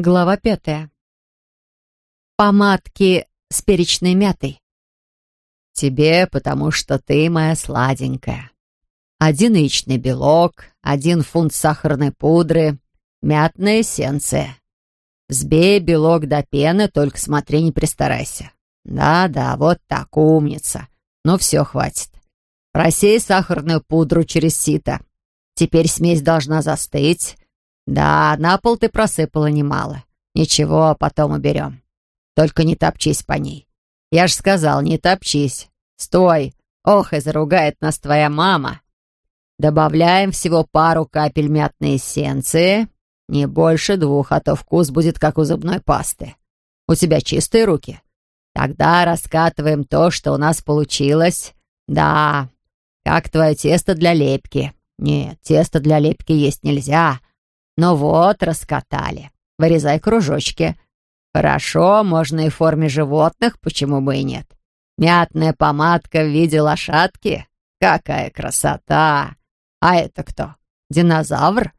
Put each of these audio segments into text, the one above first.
Глава пятая. Помадки с перечной мятой. Тебе, потому что ты моя сладенькая. Один яичный белок, один фунт сахарной пудры, мятная эссенция. Взбей белок до пены, только смотри, не пристарайся. Да-да, вот так, умница. Ну все, хватит. Просей сахарную пудру через сито. Теперь смесь должна застыть, «Да, на пол ты просыпала немало. Ничего, потом уберем. Только не топчись по ней. Я ж сказал, не топчись. Стой! Ох, и заругает нас твоя мама. Добавляем всего пару капель мятной эссенции. Не больше двух, а то вкус будет как у зубной пасты. У тебя чистые руки? Тогда раскатываем то, что у нас получилось. Да, как твое тесто для лепки. Нет, тесто для лепки есть нельзя. Ну вот, раскатали. Вырезай кружочки. Хорошо, можно и в форме животных, почему бы и нет. Мятная помадка в виде лошадки. Какая красота! А это кто? Динозавр?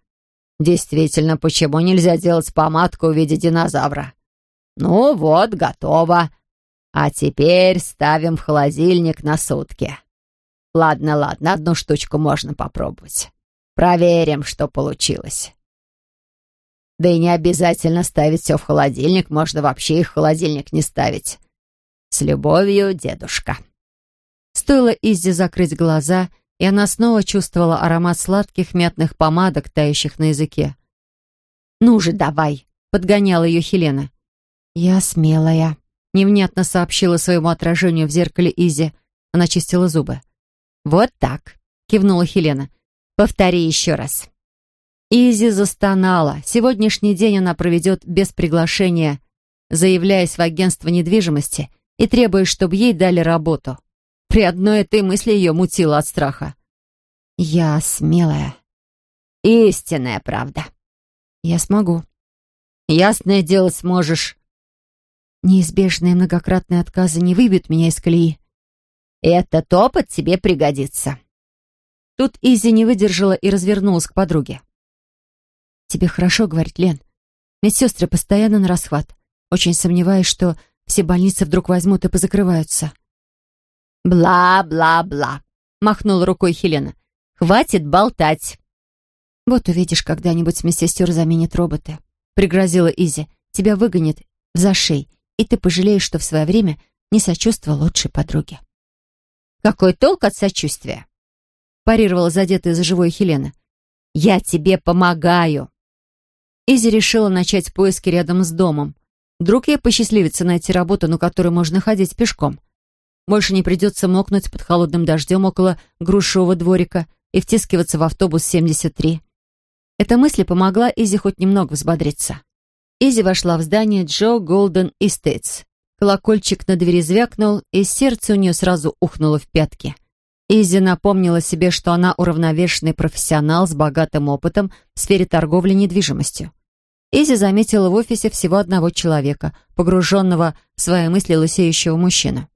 Действительно, почему нельзя делать помадку в виде динозавра? Ну вот, готово. А теперь ставим в холодильник на сутки. Ладно, ладно, одну штучку можно попробовать. Проверим, что получилось. Да и не обязательно ставить все в холодильник, можно вообще их в холодильник не ставить. С любовью, дедушка. Стоило Иззи закрыть глаза, и она снова чувствовала аромат сладких мятных помадок, тающих на языке. «Ну же, давай!» — подгоняла ее Хелена. «Я смелая», — невнятно сообщила своему отражению в зеркале Изи. Она чистила зубы. «Вот так», — кивнула Хелена. «Повтори еще раз». Изи застонала. Сегодняшний день она проведет без приглашения, заявляясь в агентство недвижимости и требуя, чтобы ей дали работу. При одной этой мысли ее мутило от страха. «Я смелая». «Истинная правда». «Я смогу». «Ясное дело сможешь». «Неизбежные многократные отказы не выбьют меня из колеи». «Этот опыт тебе пригодится». Тут Изи не выдержала и развернулась к подруге. «Тебе хорошо», — говорит Лен. «Медсестры постоянно на расхват. Очень сомневаюсь, что все больницы вдруг возьмут и позакрываются». «Бла-бла-бла», — махнула рукой Хелена. «Хватит болтать». «Вот увидишь, когда-нибудь медсестер заменят роботы», — пригрозила Изи. «Тебя выгонят в зашей, и ты пожалеешь, что в свое время не сочувствовал лучшей подруге». «Какой толк от сочувствия?» — парировала задетая за живое Хелена. «Я тебе помогаю». Изи решила начать поиски рядом с домом. Вдруг ей посчастливится найти работу, на которую можно ходить пешком. Больше не придется мокнуть под холодным дождем около грушевого дворика и втискиваться в автобус 73. Эта мысль помогла Изи хоть немного взбодриться. Изи вошла в здание Джо Голден Эстейтс. Колокольчик на двери звякнул, и сердце у нее сразу ухнуло в пятки. Изи напомнила себе, что она уравновешенный профессионал с богатым опытом в сфере торговли недвижимостью. Изи заметила в офисе всего одного человека, погруженного в свои мысли лысеющего мужчину.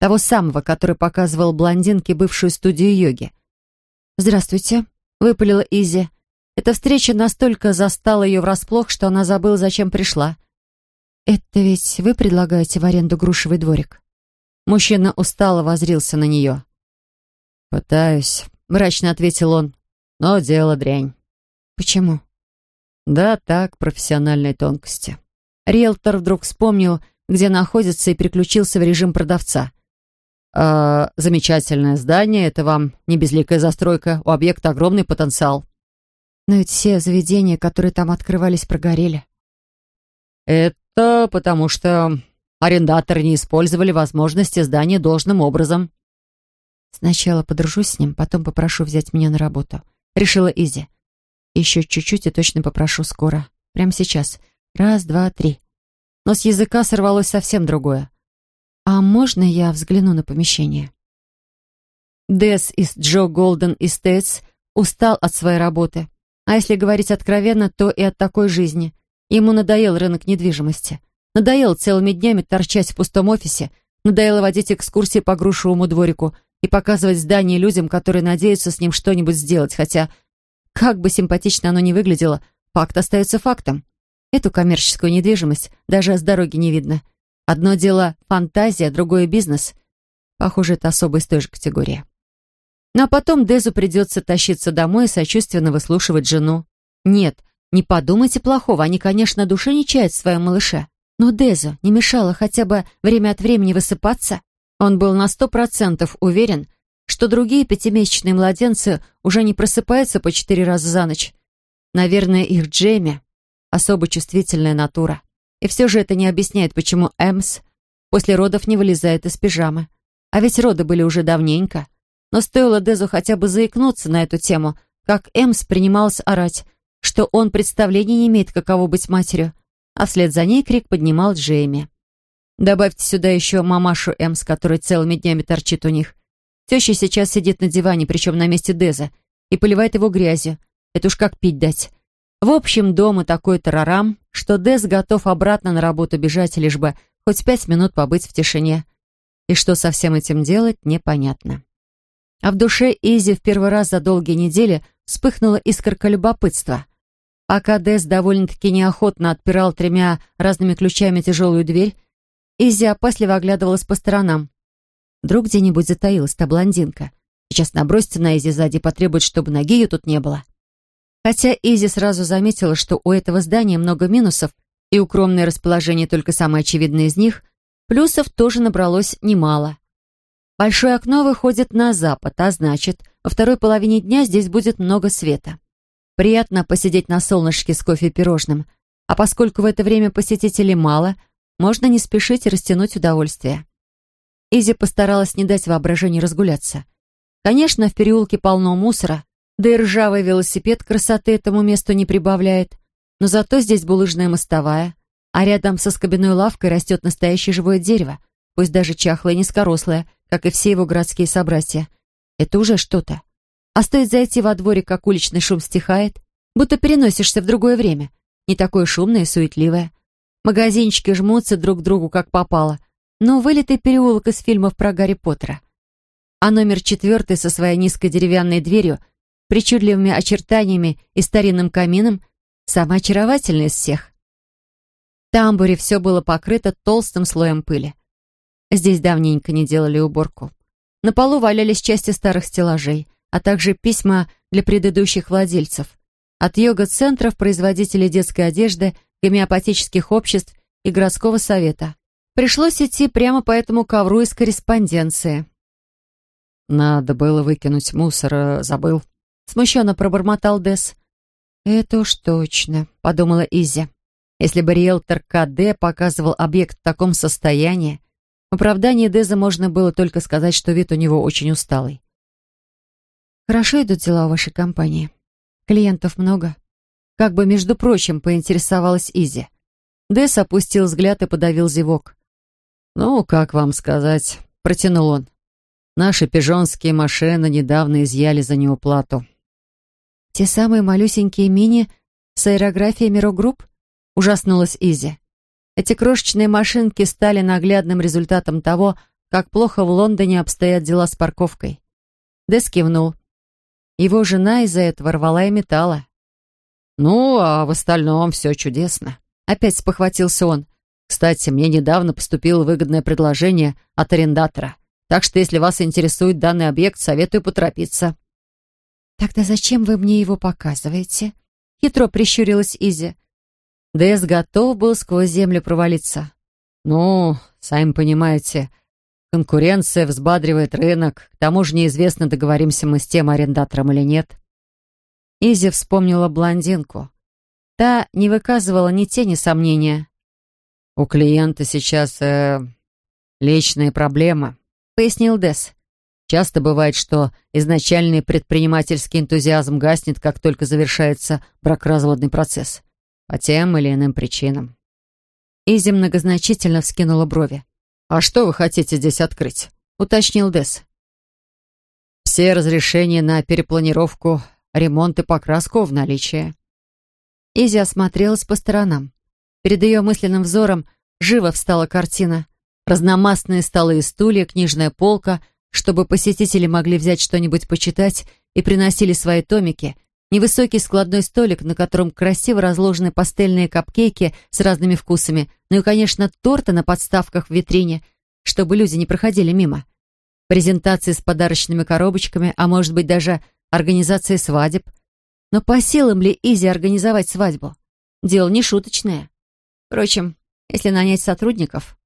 Того самого, который показывал блондинке бывшую студию йоги. «Здравствуйте», — выпалила Изи. Эта встреча настолько застала ее врасплох, что она забыла, зачем пришла. «Это ведь вы предлагаете в аренду грушевый дворик?» Мужчина устало возрился на нее. «Пытаюсь», — мрачно ответил он. «Но дело дрянь». «Почему?» Да, так, профессиональной тонкости. Риэлтор вдруг вспомнил, где находится, и переключился в режим продавца. «Э, «Замечательное здание, это вам не безликая застройка, у объекта огромный потенциал». «Но ведь все заведения, которые там открывались, прогорели». «Это потому что арендаторы не использовали возможности здания должным образом». «Сначала подружусь с ним, потом попрошу взять меня на работу», — решила Изи. Еще чуть-чуть и точно попрошу скоро. Прямо сейчас. Раз, два, три. Но с языка сорвалось совсем другое. «А можно я взгляну на помещение?» Дес из Джо Голден Эстейтс устал от своей работы. А если говорить откровенно, то и от такой жизни. Ему надоел рынок недвижимости. Надоело целыми днями торчать в пустом офисе. Надоело водить экскурсии по грушевому дворику и показывать здания людям, которые надеются с ним что-нибудь сделать, хотя как бы симпатично оно ни выглядело, факт остается фактом. Эту коммерческую недвижимость даже с дороги не видно. Одно дело фантазия, другое бизнес. Похоже, это особо из той же категории. Ну а потом Дезу придется тащиться домой и сочувственно выслушивать жену. Нет, не подумайте плохого, они, конечно, души не чают в своем малыше. Но Дезу не мешало хотя бы время от времени высыпаться. Он был на сто процентов уверен, что другие пятимесячные младенцы уже не просыпаются по четыре раза за ночь. Наверное, их Джейми — особо чувствительная натура. И все же это не объясняет, почему Эмс после родов не вылезает из пижамы. А ведь роды были уже давненько. Но стоило Дезу хотя бы заикнуться на эту тему, как Эмс принималась орать, что он представления не имеет, каково быть матерью, а вслед за ней крик поднимал Джейми. Добавьте сюда еще мамашу Эмс, которая целыми днями торчит у них. Теща сейчас сидит на диване, причем на месте Деза, и поливает его грязью. Это уж как пить дать. В общем, дома такой тарарам, что Дез готов обратно на работу бежать, лишь бы хоть пять минут побыть в тишине. И что со всем этим делать, непонятно. А в душе Изи в первый раз за долгие недели вспыхнула искорка любопытства. Пока Дэс довольно-таки неохотно отпирал тремя разными ключами тяжелую дверь, Изи опасливо оглядывалась по сторонам. Вдруг где-нибудь затаилась та блондинка. Сейчас набросится на Изи сзади и потребует, чтобы ноги ее тут не было. Хотя Изи сразу заметила, что у этого здания много минусов, и укромное расположение только самое очевидное из них, плюсов тоже набралось немало. Большое окно выходит на запад, а значит, во второй половине дня здесь будет много света. Приятно посидеть на солнышке с кофе и пирожным, а поскольку в это время посетителей мало, можно не спешить и растянуть удовольствие. Изи постаралась не дать воображению разгуляться. Конечно, в переулке полно мусора, да и ржавый велосипед красоты этому месту не прибавляет, но зато здесь булыжная мостовая, а рядом со скобяной лавкой растет настоящее живое дерево, пусть даже чахлое и низкорослое, как и все его городские собратья. Это уже что-то. А стоит зайти во дворе, как уличный шум стихает, будто переносишься в другое время, не такое шумное и суетливое. Магазинчики жмутся друг к другу, как попало, но вылитый переулок из фильмов про Гарри Поттера. А номер четвертый со своей низкой деревянной дверью, причудливыми очертаниями и старинным камином самый очаровательный из всех. В тамбуре все было покрыто толстым слоем пыли. Здесь давненько не делали уборку. На полу валялись части старых стеллажей, а также письма для предыдущих владельцев. От йога-центров, производителей детской одежды, гомеопатических обществ и городского совета. Пришлось идти прямо по этому ковру из корреспонденции. «Надо было выкинуть мусор, э, забыл», — смущенно пробормотал Дес. «Это уж точно», — подумала Изи. Если бы риэлтор КД показывал объект в таком состоянии, в оправдании Деза можно было только сказать, что вид у него очень усталый. «Хорошо идут дела у вашей компании. Клиентов много?» Как бы, между прочим, поинтересовалась Изи. Дез опустил взгляд и подавил зевок. «Ну, как вам сказать?» — протянул он. «Наши пижонские машины недавно изъяли за неуплату». «Те самые малюсенькие мини с аэрографией Мирогрупп?» — ужаснулась Изи. Эти крошечные машинки стали наглядным результатом того, как плохо в Лондоне обстоят дела с парковкой. Дес кивнул. Его жена из-за этого рвала и металла. «Ну, а в остальном все чудесно», — опять спохватился он. «Кстати, мне недавно поступило выгодное предложение от арендатора, так что если вас интересует данный объект, советую поторопиться». «Тогда зачем вы мне его показываете?» — хитро прищурилась Изи. Дэс готов был сквозь землю провалиться. «Ну, сами понимаете, конкуренция взбадривает рынок. К тому же неизвестно, договоримся мы с тем арендатором или нет». Изи вспомнила блондинку. Та не выказывала ни тени сомнения. «У клиента сейчас э, личные проблемы», — пояснил Дэс. «Часто бывает, что изначальный предпринимательский энтузиазм гаснет, как только завершается бракоразводный процесс. По тем или иным причинам. Изи многозначительно вскинула брови. «А что вы хотите здесь открыть?» — уточнил Дес. «Все разрешения на перепланировку, ремонт и покраску в наличии». Изи осмотрелась по сторонам. Перед ее мысленным взором живо встала картина. Разномастные столы и стулья, книжная полка, чтобы посетители могли взять что-нибудь почитать и приносили свои томики, Невысокий складной столик, на котором красиво разложены пастельные капкейки с разными вкусами, ну и, конечно, торты на подставках в витрине, чтобы люди не проходили мимо. Презентации с подарочными коробочками, а может быть даже организация свадеб. Но по силам ли Изи организовать свадьбу? Дело не шуточное. Впрочем, если нанять сотрудников...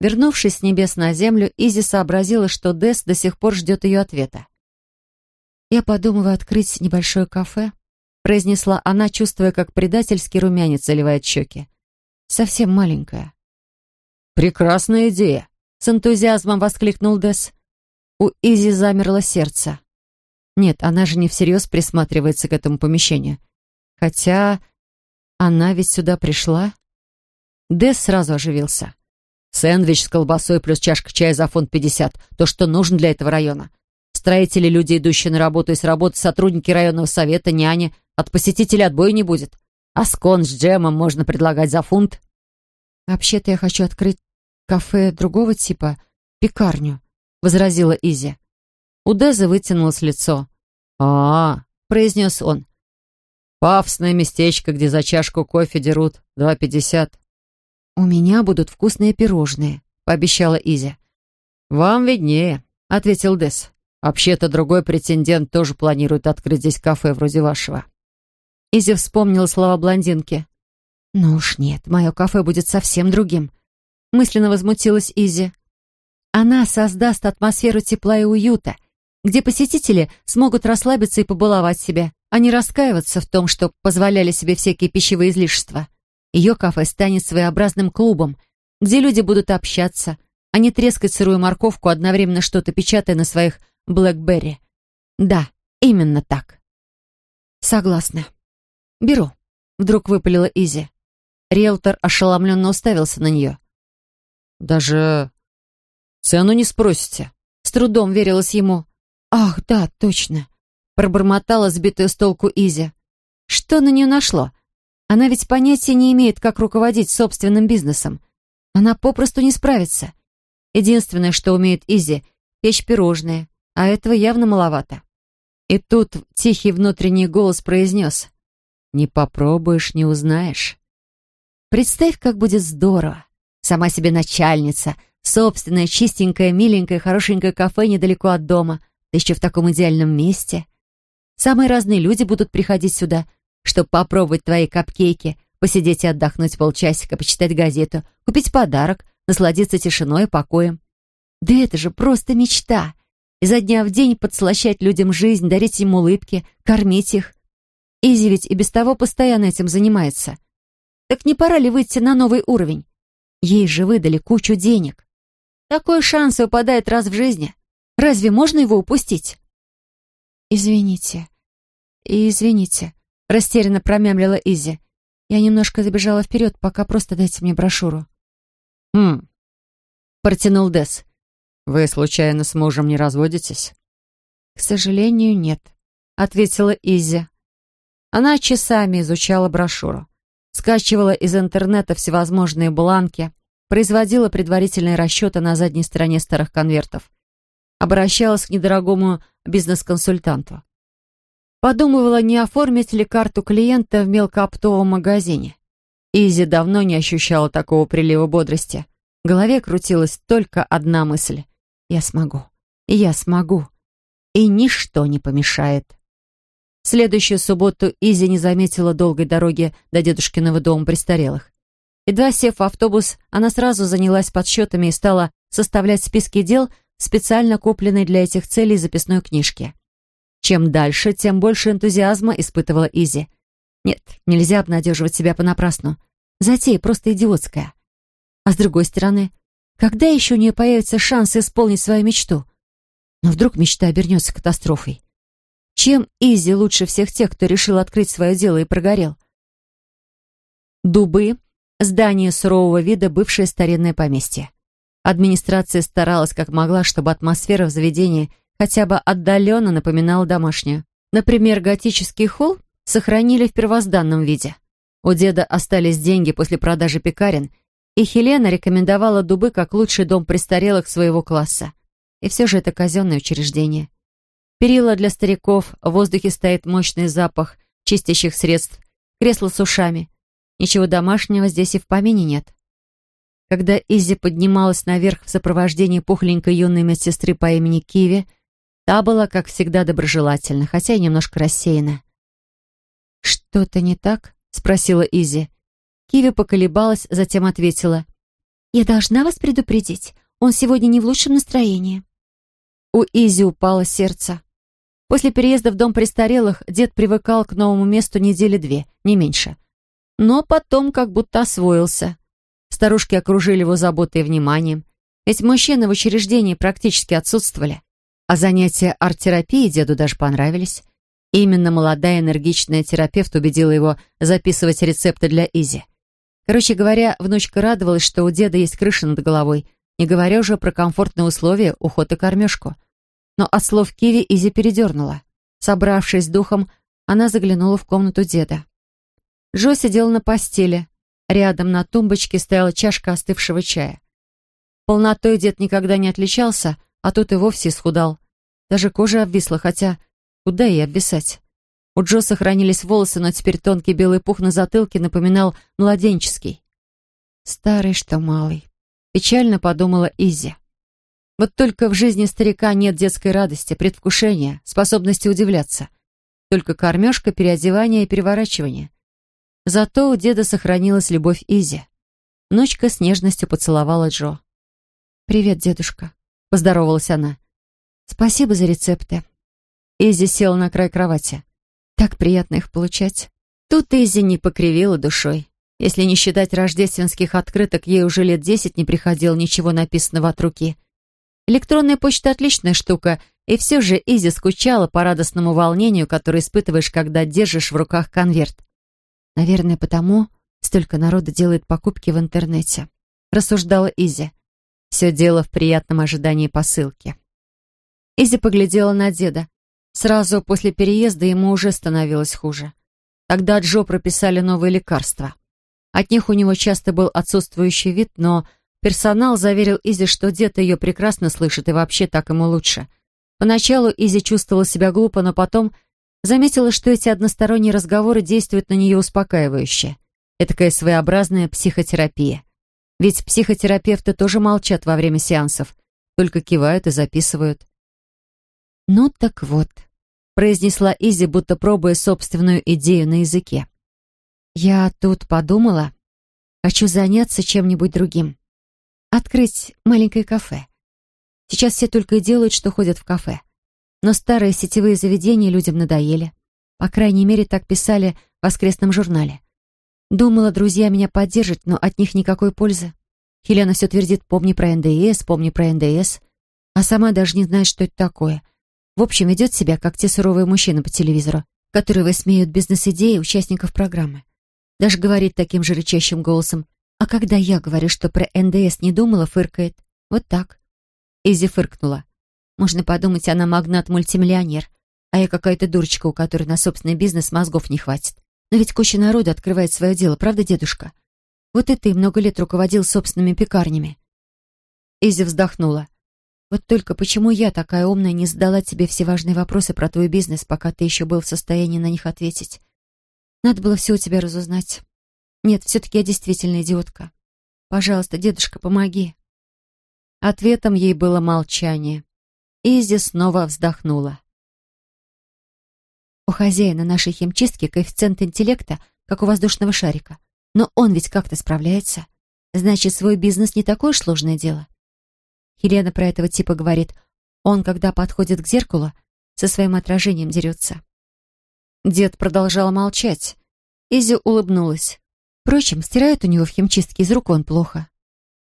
Вернувшись с небес на землю, Изи сообразила, что Дес до сих пор ждет ее ответа. «Я подумываю открыть небольшое кафе», — произнесла она, чувствуя, как предательский румянец заливает щеки. «Совсем маленькое». «Прекрасная идея!» — с энтузиазмом воскликнул Дес. У Изи замерло сердце. Нет, она же не всерьез присматривается к этому помещению. Хотя она ведь сюда пришла. Дес сразу оживился. Сэндвич с колбасой плюс чашка чая за фунт пятьдесят. То, что нужно для этого района. Строители, люди, идущие на работу и с работы, сотрудники районного совета, няни. От посетителей отбоя не будет. А скон с джемом можно предлагать за фунт. «Вообще-то я хочу открыть кафе другого типа, пекарню», — возразила Изи. У Деса вытянулось лицо. а, -а, -а произнес он. «Пафосное местечко, где за чашку кофе дерут два пятьдесят». «У меня будут вкусные пирожные», — пообещала Изи. «Вам виднее», — ответил Дес. «Вообще-то другой претендент тоже планирует открыть здесь кафе вроде вашего». Изи вспомнила слова блондинки. «Ну уж нет, мое кафе будет совсем другим», — мысленно возмутилась Изи. «Она создаст атмосферу тепла и уюта, где посетители смогут расслабиться и побаловать себя, а не раскаиваться в том, что позволяли себе всякие пищевые излишества. Ее кафе станет своеобразным клубом, где люди будут общаться, а не трескать сырую морковку, одновременно что-то печатая на своих Блэкберри. Да, именно так. Согласна. Беру. Вдруг выпалила Изи. Риэлтор ошеломленно уставился на нее. «Даже цену не спросите?» С трудом верилось ему. «Ах, да, точно!» Пробормотала сбитая с толку Изи. Что на нее нашло? Она ведь понятия не имеет, как руководить собственным бизнесом. Она попросту не справится. Единственное, что умеет Изи — печь пирожные, а этого явно маловато. И тут тихий внутренний голос произнес «Не попробуешь, не узнаешь». Представь, как будет здорово. Сама себе начальница, собственное чистенькое, миленькое, хорошенькое кафе недалеко от дома, да еще в таком идеальном месте. Самые разные люди будут приходить сюда, чтобы попробовать твои капкейки, посидеть и отдохнуть полчасика, почитать газету, купить подарок, насладиться тишиной и покоем. Да это же просто мечта. Изо дня в день подслащать людям жизнь, дарить им улыбки, кормить их. Изи ведь и без того постоянно этим занимается. Так не пора ли выйти на новый уровень? Ей же выдали кучу денег. Такой шанс выпадает раз в жизни. Разве можно его упустить? «Извините, извините», — растерянно промямлила Изи. «Я немножко забежала вперед, пока просто дайте мне брошюру». «Хм», — протянул Дес. «Вы, случайно, с мужем не разводитесь?» «К сожалению, нет», — ответила Изи. Она часами изучала брошюру, скачивала из интернета всевозможные бланки, производила предварительные расчеты на задней стороне старых конвертов, обращалась к недорогому бизнес-консультанту. Подумывала, не оформить ли карту клиента в мелкооптовом магазине. Изи давно не ощущала такого прилива бодрости. В голове крутилась только одна мысль. «Я смогу. Я смогу. И ничто не помешает». В следующую субботу Изи не заметила долгой дороги до дедушкиного дома престарелых. Едва сев в автобус, она сразу занялась подсчетами и стала составлять списки дел в специально купленной для этих целей записной книжке. Чем дальше, тем больше энтузиазма испытывала Изи. Нет, нельзя обнадеживать себя понапрасну. Затея просто идиотская. А с другой стороны, когда еще у нее появится шанс исполнить свою мечту? Но вдруг мечта обернется катастрофой. Чем Изи лучше всех тех, кто решил открыть свое дело и прогорел? Дубы — здание сурового вида, бывшее старинное поместье. Администрация старалась как могла, чтобы атмосфера в заведении хотя бы отдаленно напоминала домашнюю. Например, готический холл сохранили в первозданном виде. У деда остались деньги после продажи пекарен, и Хелена рекомендовала дубы как лучший дом престарелых своего класса. И все же это казенное учреждение. Перила для стариков, в воздухе стоит мощный запах чистящих средств, кресло с ушами. Ничего домашнего здесь и в помине нет. Когда Изи поднималась наверх в сопровождении пухленькой юной медсестры по имени Киви, та была, как всегда, доброжелательна, хотя и немножко рассеяна. «Что-то не так?» — спросила Изи. Киви поколебалась, затем ответила. «Я должна вас предупредить. Он сегодня не в лучшем настроении». У Изи упало сердце. После переезда в дом престарелых дед привыкал к новому месту недели две, не меньше. Но потом как будто освоился. Старушки окружили его заботой и вниманием. Ведь мужчины в учреждении практически отсутствовали. А занятия арт-терапией деду даже понравились. именно молодая энергичная терапевт убедила его записывать рецепты для Изи. Короче говоря, внучка радовалась, что у деда есть крыша над головой, не говоря уже про комфортные условия, уход и кормежку. Но от слов Киви Изи передернула. Собравшись духом, она заглянула в комнату деда. Джо сидел на постели. Рядом на тумбочке стояла чашка остывшего чая. Полнотой дед никогда не отличался, а тут и вовсе исхудал. Даже кожа обвисла, хотя куда ей обвисать? У Джо сохранились волосы, но теперь тонкий белый пух на затылке напоминал младенческий. «Старый, что малый», — печально подумала Изи. Вот только в жизни старика нет детской радости, предвкушения, способности удивляться. Только кормежка, переодевание и переворачивание. Зато у деда сохранилась любовь Изи. Ночка с нежностью поцеловала Джо. «Привет, дедушка», — поздоровалась она. «Спасибо за рецепты». Изи села на край кровати. «Так приятно их получать». Тут Изи не покривила душой. Если не считать рождественских открыток, ей уже лет десять не приходило ничего написанного от руки — Электронная почта — отличная штука, и все же Изи скучала по радостному волнению, которое испытываешь, когда держишь в руках конверт. Наверное, потому столько народа делает покупки в интернете. Рассуждала Изи. Все дело в приятном ожидании посылки. Изи поглядела на деда. Сразу после переезда ему уже становилось хуже. Тогда Джо прописали новые лекарства. От них у него часто был отсутствующий вид, но Персонал заверил Изи, что дед ее прекрасно слышит и вообще так ему лучше. Поначалу Изи чувствовала себя глупо, но потом заметила, что эти односторонние разговоры действуют на нее успокаивающе. Этакая своеобразная психотерапия. Ведь психотерапевты тоже молчат во время сеансов, только кивают и записывают. «Ну так вот», — произнесла Изи, будто пробуя собственную идею на языке. «Я тут подумала, хочу заняться чем-нибудь другим открыть маленькое кафе. Сейчас все только и делают, что ходят в кафе. Но старые сетевые заведения людям надоели. По крайней мере, так писали в воскресном журнале. Думала, друзья меня поддержат, но от них никакой пользы. Хелена все твердит «помни про НДС, помни про НДС», а сама даже не знает, что это такое. В общем, ведет себя, как те суровые мужчины по телевизору, которые высмеют бизнес-идеи участников программы. Даже говорит таким же рычащим голосом а когда я говорю, что про НДС не думала, фыркает. Вот так. Изи фыркнула. Можно подумать, она магнат-мультимиллионер, а я какая-то дурочка, у которой на собственный бизнес мозгов не хватит. Но ведь куча народу открывает свое дело, правда, дедушка? Вот и ты много лет руководил собственными пекарнями. Изи вздохнула. Вот только почему я, такая умная, не задала тебе все важные вопросы про твой бизнес, пока ты еще был в состоянии на них ответить? Надо было все у тебя разузнать. Нет, все-таки я действительно идиотка. Пожалуйста, дедушка, помоги. Ответом ей было молчание. Изи снова вздохнула. У хозяина нашей химчистки коэффициент интеллекта, как у воздушного шарика. Но он ведь как-то справляется. Значит, свой бизнес не такое уж сложное дело. Хелена про этого типа говорит, он, когда подходит к зеркалу, со своим отражением дерется. Дед продолжал молчать. Изи улыбнулась. Впрочем, стирают у него в химчистке из рук он плохо.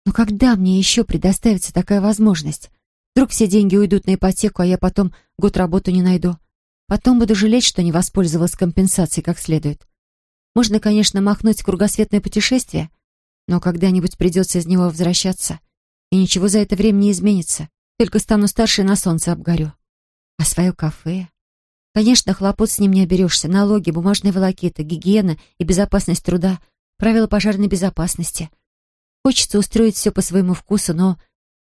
Но когда мне еще предоставится такая возможность? Вдруг все деньги уйдут на ипотеку, а я потом год работу не найду. Потом буду жалеть, что не воспользовалась компенсацией как следует. Можно, конечно, махнуть кругосветное путешествие, но когда-нибудь придется из него возвращаться. И ничего за это время не изменится. Только стану старше и на солнце обгорю. А свое кафе... Конечно, хлопот с ним не оберешься. Налоги, бумажные волокиты, гигиена и безопасность труда — правила пожарной безопасности. Хочется устроить все по своему вкусу, но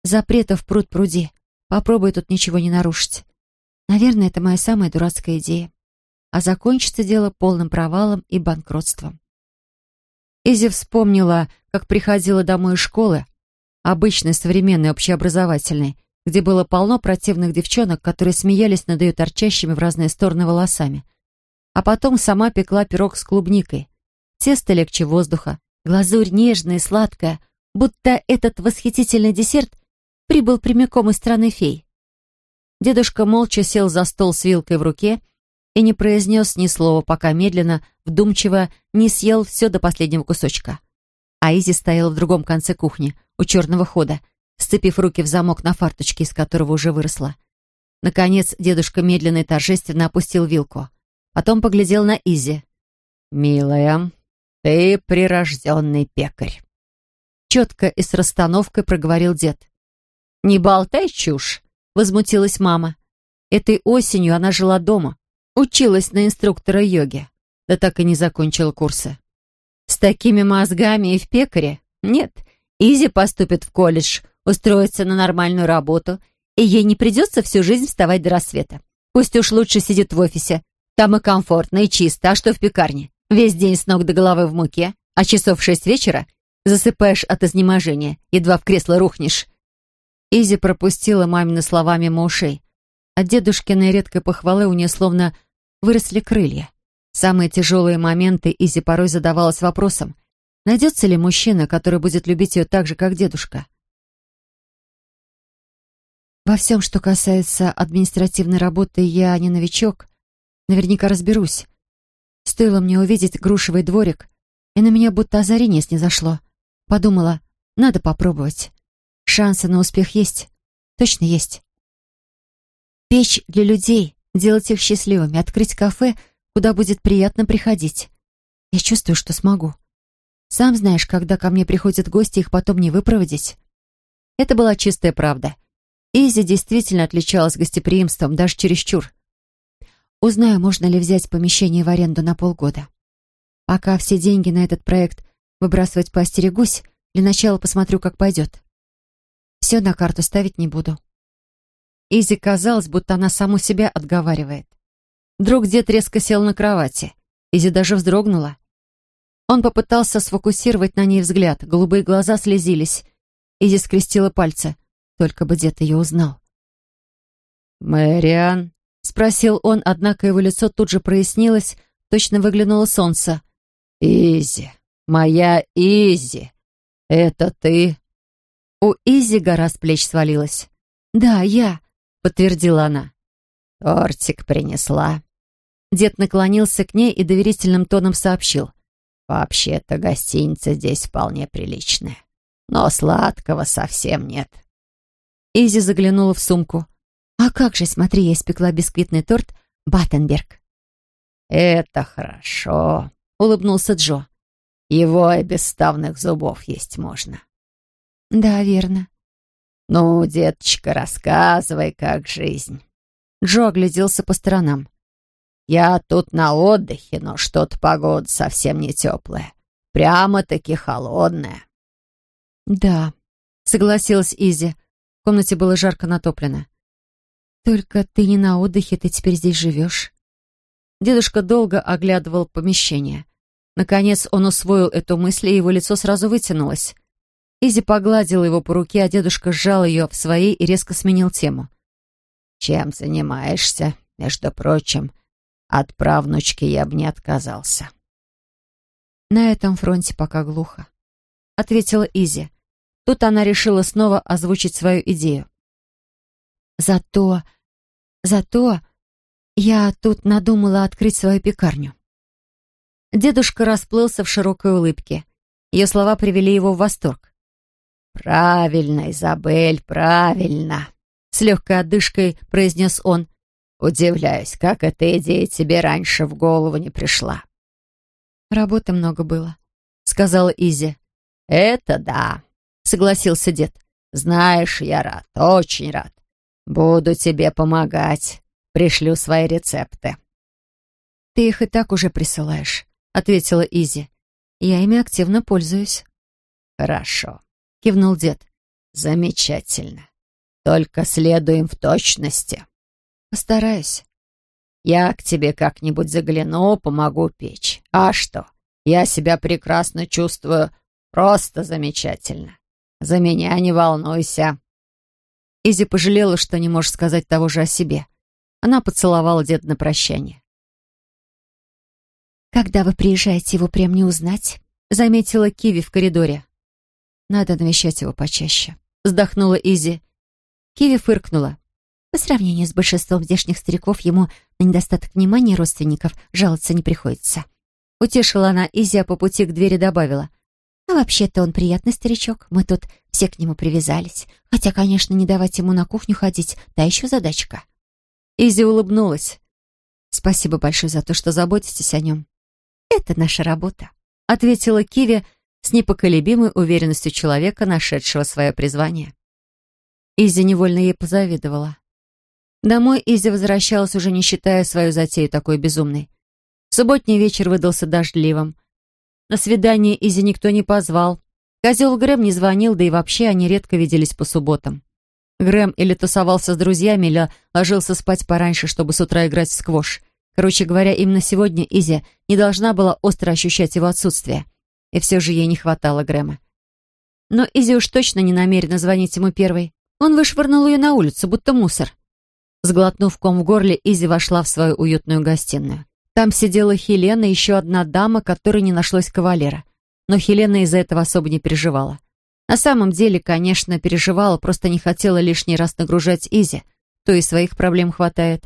запретов пруд пруди. Попробуй тут ничего не нарушить. Наверное, это моя самая дурацкая идея. А закончится дело полным провалом и банкротством. Изи вспомнила, как приходила домой из школы, обычной, современной, общеобразовательной, где было полно противных девчонок, которые смеялись над ее торчащими в разные стороны волосами. А потом сама пекла пирог с клубникой. Тесто легче воздуха, глазурь нежная и сладкая, будто этот восхитительный десерт прибыл прямиком из страны фей. Дедушка молча сел за стол с вилкой в руке и не произнес ни слова, пока медленно, вдумчиво не съел все до последнего кусочка. А Изи стояла в другом конце кухни, у черного хода, сцепив руки в замок на фарточке, из которого уже выросла. Наконец дедушка медленно и торжественно опустил вилку. Потом поглядел на Изи. «Милая, ты прирожденный пекарь». Четко и с расстановкой проговорил дед. «Не болтай чушь», — возмутилась мама. Этой осенью она жила дома, училась на инструктора йоги, да так и не закончила курсы. С такими мозгами и в пекаре? Нет, Изи поступит в колледж, устроится на нормальную работу, и ей не придется всю жизнь вставать до рассвета. Пусть уж лучше сидит в офисе. Там и комфортно, и чисто. А что в пекарне? Весь день с ног до головы в муке, а часов в шесть вечера засыпаешь от изнеможения, едва в кресло рухнешь. Изи пропустила мамины слова мимо ушей. От дедушкиной редкой похвалы у нее словно выросли крылья. самые тяжелые моменты Изи порой задавалась вопросом, найдется ли мужчина, который будет любить ее так же, как дедушка. Во всем, что касается административной работы, я не новичок. Наверняка разберусь. Стоило мне увидеть грушевый дворик, и на меня будто озарение снизошло. Подумала, надо попробовать. Шансы на успех есть. Точно есть. Печь для людей, делать их счастливыми, открыть кафе, куда будет приятно приходить. Я чувствую, что смогу. Сам знаешь, когда ко мне приходят гости, их потом не выпроводить. Это была чистая правда. Изи действительно отличалась гостеприимством, даже чересчур. Узнаю, можно ли взять помещение в аренду на полгода. Пока все деньги на этот проект выбрасывать поостерегусь, для начала посмотрю, как пойдет. Все на карту ставить не буду. Изи казалось, будто она саму себя отговаривает. Вдруг дед резко сел на кровати. Изи даже вздрогнула. Он попытался сфокусировать на ней взгляд. Голубые глаза слезились. Изи скрестила пальцы. Только бы дед ее узнал. «Мэриан?» — спросил он, однако его лицо тут же прояснилось, точно выглянуло солнце. «Изи, моя Изи, это ты?» У Изи гора с плеч свалилась. «Да, я», — подтвердила она. «Тортик принесла». Дед наклонился к ней и доверительным тоном сообщил. «Вообще-то гостиница здесь вполне приличная, но сладкого совсем нет. Изи заглянула в сумку. «А как же, смотри, я испекла бисквитный торт Баттенберг». «Это хорошо», — улыбнулся Джо. «Его и без ставных зубов есть можно». «Да, верно». «Ну, деточка, рассказывай, как жизнь». Джо огляделся по сторонам. «Я тут на отдыхе, но что-то погода совсем не теплая. Прямо-таки холодная». «Да», — согласилась Изи. В комнате было жарко натоплено. «Только ты не на отдыхе, ты теперь здесь живешь». Дедушка долго оглядывал помещение. Наконец он усвоил эту мысль, и его лицо сразу вытянулось. Изи погладила его по руке, а дедушка сжал ее в своей и резко сменил тему. «Чем занимаешься? Между прочим, от правнучки я бы не отказался». «На этом фронте пока глухо», — ответила Изи. Тут она решила снова озвучить свою идею. «Зато... зато... я тут надумала открыть свою пекарню». Дедушка расплылся в широкой улыбке. Ее слова привели его в восторг. «Правильно, Изабель, правильно!» С легкой одышкой произнес он. «Удивляюсь, как эта идея тебе раньше в голову не пришла». «Работы много было», — сказала Изи. «Это да», — согласился дед. «Знаешь, я рад, очень рад. Буду тебе помогать. Пришлю свои рецепты». «Ты их и так уже присылаешь», — ответила Изи. «Я ими активно пользуюсь». «Хорошо», — кивнул дед. «Замечательно. Только следуем в точности». Постараюсь. Я к тебе как-нибудь загляну, помогу печь. А что? Я себя прекрасно чувствую. Просто замечательно. За меня не волнуйся. Изи пожалела, что не может сказать того же о себе. Она поцеловала деда на прощание. «Когда вы приезжаете, его прям не узнать», — заметила Киви в коридоре. «Надо навещать его почаще», — вздохнула Изи. Киви фыркнула. По сравнению с большинством здешних стариков, ему на недостаток внимания родственников жаловаться не приходится. Утешила она Изи, а по пути к двери добавила. «А вообще-то он приятный старичок. Мы тут все к нему привязались. Хотя, конечно, не давать ему на кухню ходить, да еще задачка». Изи улыбнулась. «Спасибо большое за то, что заботитесь о нем». «Это наша работа», — ответила Киви с непоколебимой уверенностью человека, нашедшего свое призвание. Изи невольно ей позавидовала. Домой Изи возвращалась, уже не считая свою затею такой безумной. Субботний вечер выдался дождливым. На свидание Изи никто не позвал. Козел Грэм не звонил, да и вообще они редко виделись по субботам. Грэм или тусовался с друзьями, или ложился спать пораньше, чтобы с утра играть в сквош. Короче говоря, именно сегодня Изи не должна была остро ощущать его отсутствие. И все же ей не хватало Грэма. Но Изи уж точно не намерена звонить ему первой. Он вышвырнул ее на улицу, будто мусор. Сглотнув ком в горле, Изи вошла в свою уютную гостиную. Там сидела Хелена и еще одна дама, которой не нашлось кавалера. Но Хелена из-за этого особо не переживала. На самом деле, конечно, переживала, просто не хотела лишний раз нагружать Изи. Той и своих проблем хватает.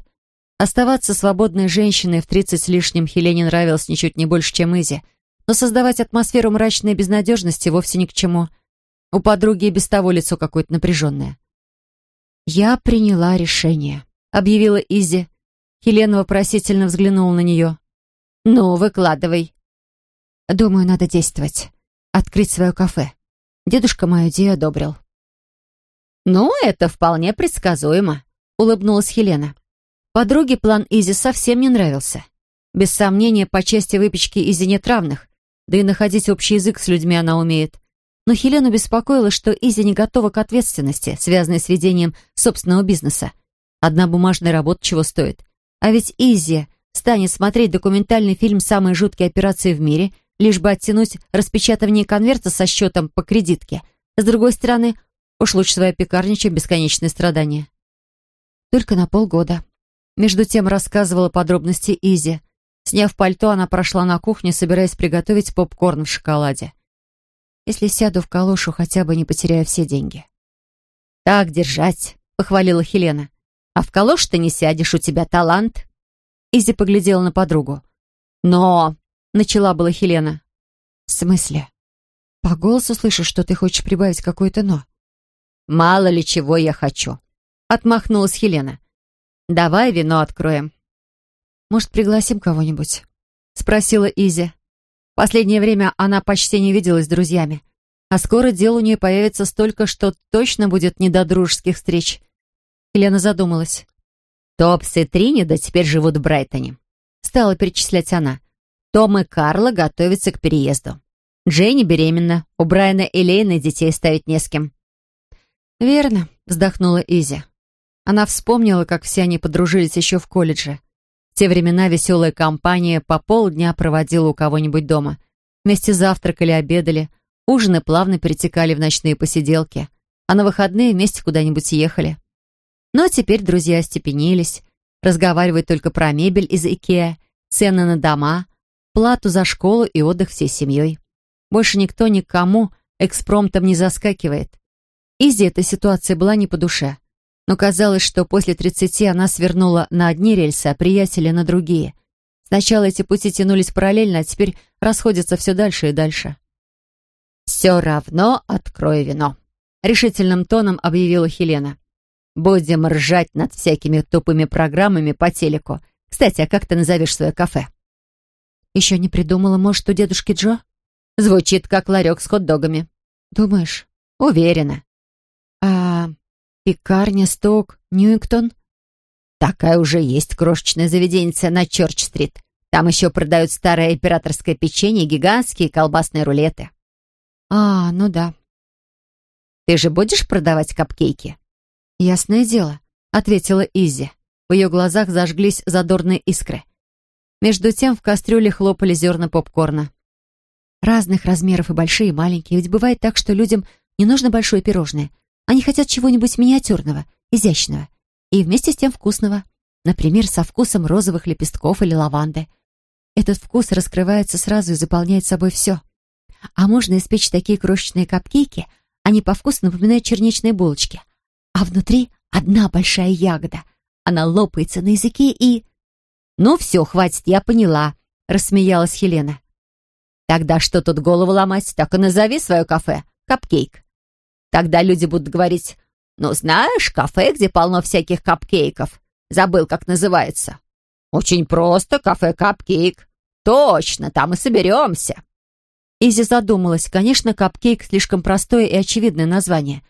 Оставаться свободной женщиной в тридцать с лишним Хелене нравилось ничуть не больше, чем Изи. Но создавать атмосферу мрачной безнадежности вовсе ни к чему. У подруги и без того лицо какое-то напряженное. «Я приняла решение», объявила Изи. Хелена вопросительно взглянула на нее. «Ну, выкладывай». «Думаю, надо действовать. Открыть свое кафе. Дедушка мою идею одобрил». «Ну, это вполне предсказуемо», — улыбнулась Хелена. Подруге план Изи совсем не нравился. Без сомнения, по части выпечки Изи нет равных, да и находить общий язык с людьми она умеет. Но Хелену беспокоило, что Изи не готова к ответственности, связанной с ведением собственного бизнеса. Одна бумажная работа чего стоит. А ведь Изи станет смотреть документальный фильм «Самые жуткие операции в мире», лишь бы оттянуть распечатывание конверта со счетом по кредитке. С другой стороны, уж лучше своя пекарня, чем бесконечные страдания. Только на полгода. Между тем рассказывала подробности Изи. Сняв пальто, она прошла на кухню, собираясь приготовить попкорн в шоколаде. Если сяду в калошу, хотя бы не потеряю все деньги. «Так держать», — похвалила Хелена. А в калош ты не сядешь, у тебя талант». Изи поглядела на подругу. «Но...» — начала была Хелена. «В смысле? По голосу слышу, что ты хочешь прибавить какое-то «но». «Мало ли чего я хочу», — отмахнулась Хелена. «Давай вино откроем». «Может, пригласим кого-нибудь?» — спросила Изи. Последнее время она почти не виделась с друзьями. А скоро дел у нее появится столько, что точно будет не до дружеских встреч. Елена задумалась. «Топс и Тринида теперь живут в Брайтоне», — стала перечислять она. «Том и Карла готовятся к переезду. Дженни беременна, у Брайана и Лейны детей ставить не с кем». «Верно», — вздохнула Изи. Она вспомнила, как все они подружились еще в колледже. Те времена веселая компания по полдня проводила у кого-нибудь дома. Вместе завтракали, обедали, ужины плавно перетекали в ночные посиделки, а на выходные вместе куда-нибудь ехали. Но теперь друзья остепенились, разговаривают только про мебель из Икеа, цены на дома, плату за школу и отдых всей семьей. Больше никто никому экспромтом не заскакивает. Изи эта ситуация была не по душе. Но казалось, что после тридцати она свернула на одни рельсы, а приятели на другие. Сначала эти пути тянулись параллельно, а теперь расходятся все дальше и дальше. «Все равно открой вино», — решительным тоном объявила Хелена. Будем ржать над всякими тупыми программами по телеку. Кстати, а как ты назовешь свое кафе?» «Еще не придумала, может, у дедушки Джо?» «Звучит, как ларек с хот-догами». «Думаешь?» «Уверена». «А пекарня, сток, Ньюингтон?» «Такая уже есть крошечная заведенница на Чорч-стрит. Там еще продают старое императорское печенье и гигантские колбасные рулеты». «А, ну да». «Ты же будешь продавать капкейки?» «Ясное дело», — ответила Изи. В ее глазах зажглись задорные искры. Между тем в кастрюле хлопали зерна попкорна. Разных размеров и большие, и маленькие. Ведь бывает так, что людям не нужно большое пирожное. Они хотят чего-нибудь миниатюрного, изящного и вместе с тем вкусного. Например, со вкусом розовых лепестков или лаванды. Этот вкус раскрывается сразу и заполняет собой все. А можно испечь такие крошечные капкейки, они по вкусу напоминают черничные булочки. А внутри одна большая ягода. Она лопается на языке и... «Ну все, хватит, я поняла», — рассмеялась Хелена. «Тогда что тут голову ломать? Так и назови свое кафе. Капкейк. Тогда люди будут говорить, ну, знаешь, кафе, где полно всяких капкейков. Забыл, как называется. Очень просто, кафе Капкейк. Точно, там и соберемся. Изи задумалась. Конечно, Капкейк слишком простое и очевидное название.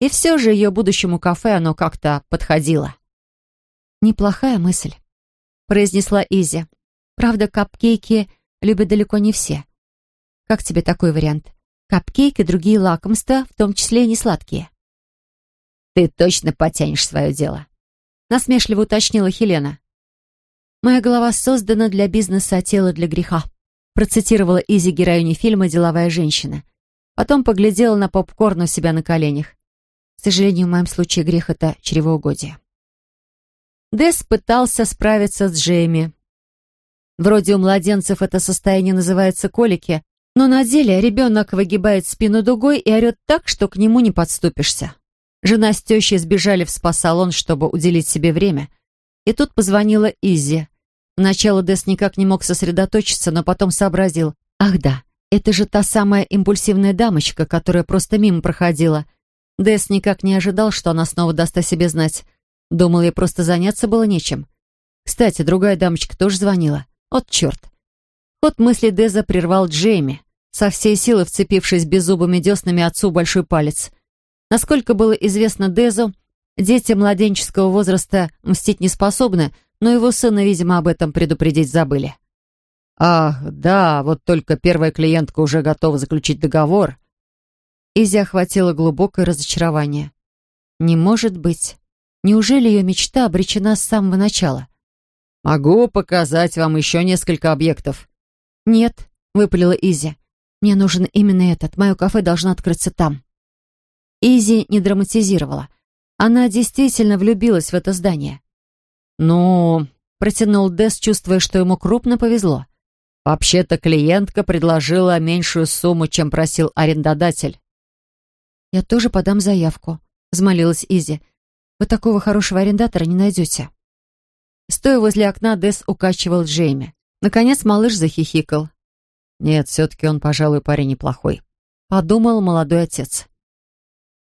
И все же ее будущему кафе оно как-то подходило. «Неплохая мысль», — произнесла Изи. «Правда, капкейки любят далеко не все. Как тебе такой вариант? Капкейк и другие лакомства, в том числе и не сладкие». «Ты точно потянешь свое дело», — насмешливо уточнила Хелена. «Моя голова создана для бизнеса, а тело для греха», процитировала Изи героиню фильма «Деловая женщина». Потом поглядела на попкорн у себя на коленях. К сожалению, в моем случае грех — это чревоугодие. Дэс пытался справиться с Джейми. Вроде у младенцев это состояние называется колики, но на деле ребенок выгибает спину дугой и орет так, что к нему не подступишься. Жена с тещей сбежали в спа-салон, чтобы уделить себе время. И тут позвонила Изи. Вначале Дэс никак не мог сосредоточиться, но потом сообразил. «Ах да, это же та самая импульсивная дамочка, которая просто мимо проходила». Дэс никак не ожидал, что она снова даст о себе знать. Думал, ей просто заняться было нечем. Кстати, другая дамочка тоже звонила. Вот черт. Ход мысли Деза прервал Джейми, со всей силы вцепившись беззубыми деснами отцу большой палец. Насколько было известно Дезу, дети младенческого возраста мстить не способны, но его сына, видимо, об этом предупредить забыли. «Ах, да, вот только первая клиентка уже готова заключить договор». Изи охватило глубокое разочарование. «Не может быть. Неужели ее мечта обречена с самого начала?» «Могу показать вам еще несколько объектов». «Нет», — выпалила Изи. «Мне нужен именно этот. Мое кафе должно открыться там». Изи не драматизировала. Она действительно влюбилась в это здание. «Ну...» — протянул Дес, чувствуя, что ему крупно повезло. «Вообще-то клиентка предложила меньшую сумму, чем просил арендодатель». «Я тоже подам заявку», — взмолилась Изи. «Вы такого хорошего арендатора не найдете». Стоя возле окна, Дес укачивал Джейми. Наконец малыш захихикал. «Нет, все-таки он, пожалуй, парень неплохой», — подумал молодой отец.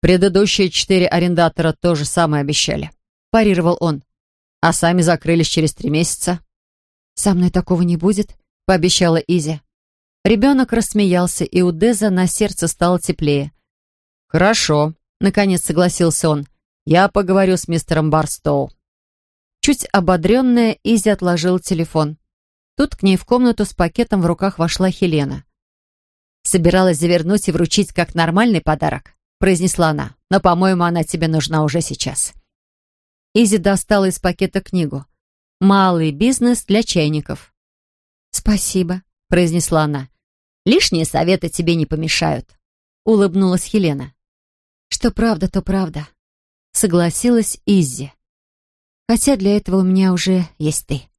Предыдущие четыре арендатора тоже самое обещали. Парировал он. А сами закрылись через три месяца. «Со мной такого не будет», — пообещала Изи. Ребенок рассмеялся, и у Деза на сердце стало теплее. «Хорошо», — наконец согласился он. «Я поговорю с мистером Барстоу». Чуть ободренная, Изи отложил телефон. Тут к ней в комнату с пакетом в руках вошла Хелена. Собиралась завернуть и вручить как нормальный подарок произнесла она. «Но, по-моему, она тебе нужна уже сейчас». Изи достала из пакета книгу. «Малый бизнес для чайников». «Спасибо», — произнесла она. «Лишние советы тебе не помешают», — улыбнулась Хелена. «Что правда, то правда», — согласилась Изи. «Хотя для этого у меня уже есть ты».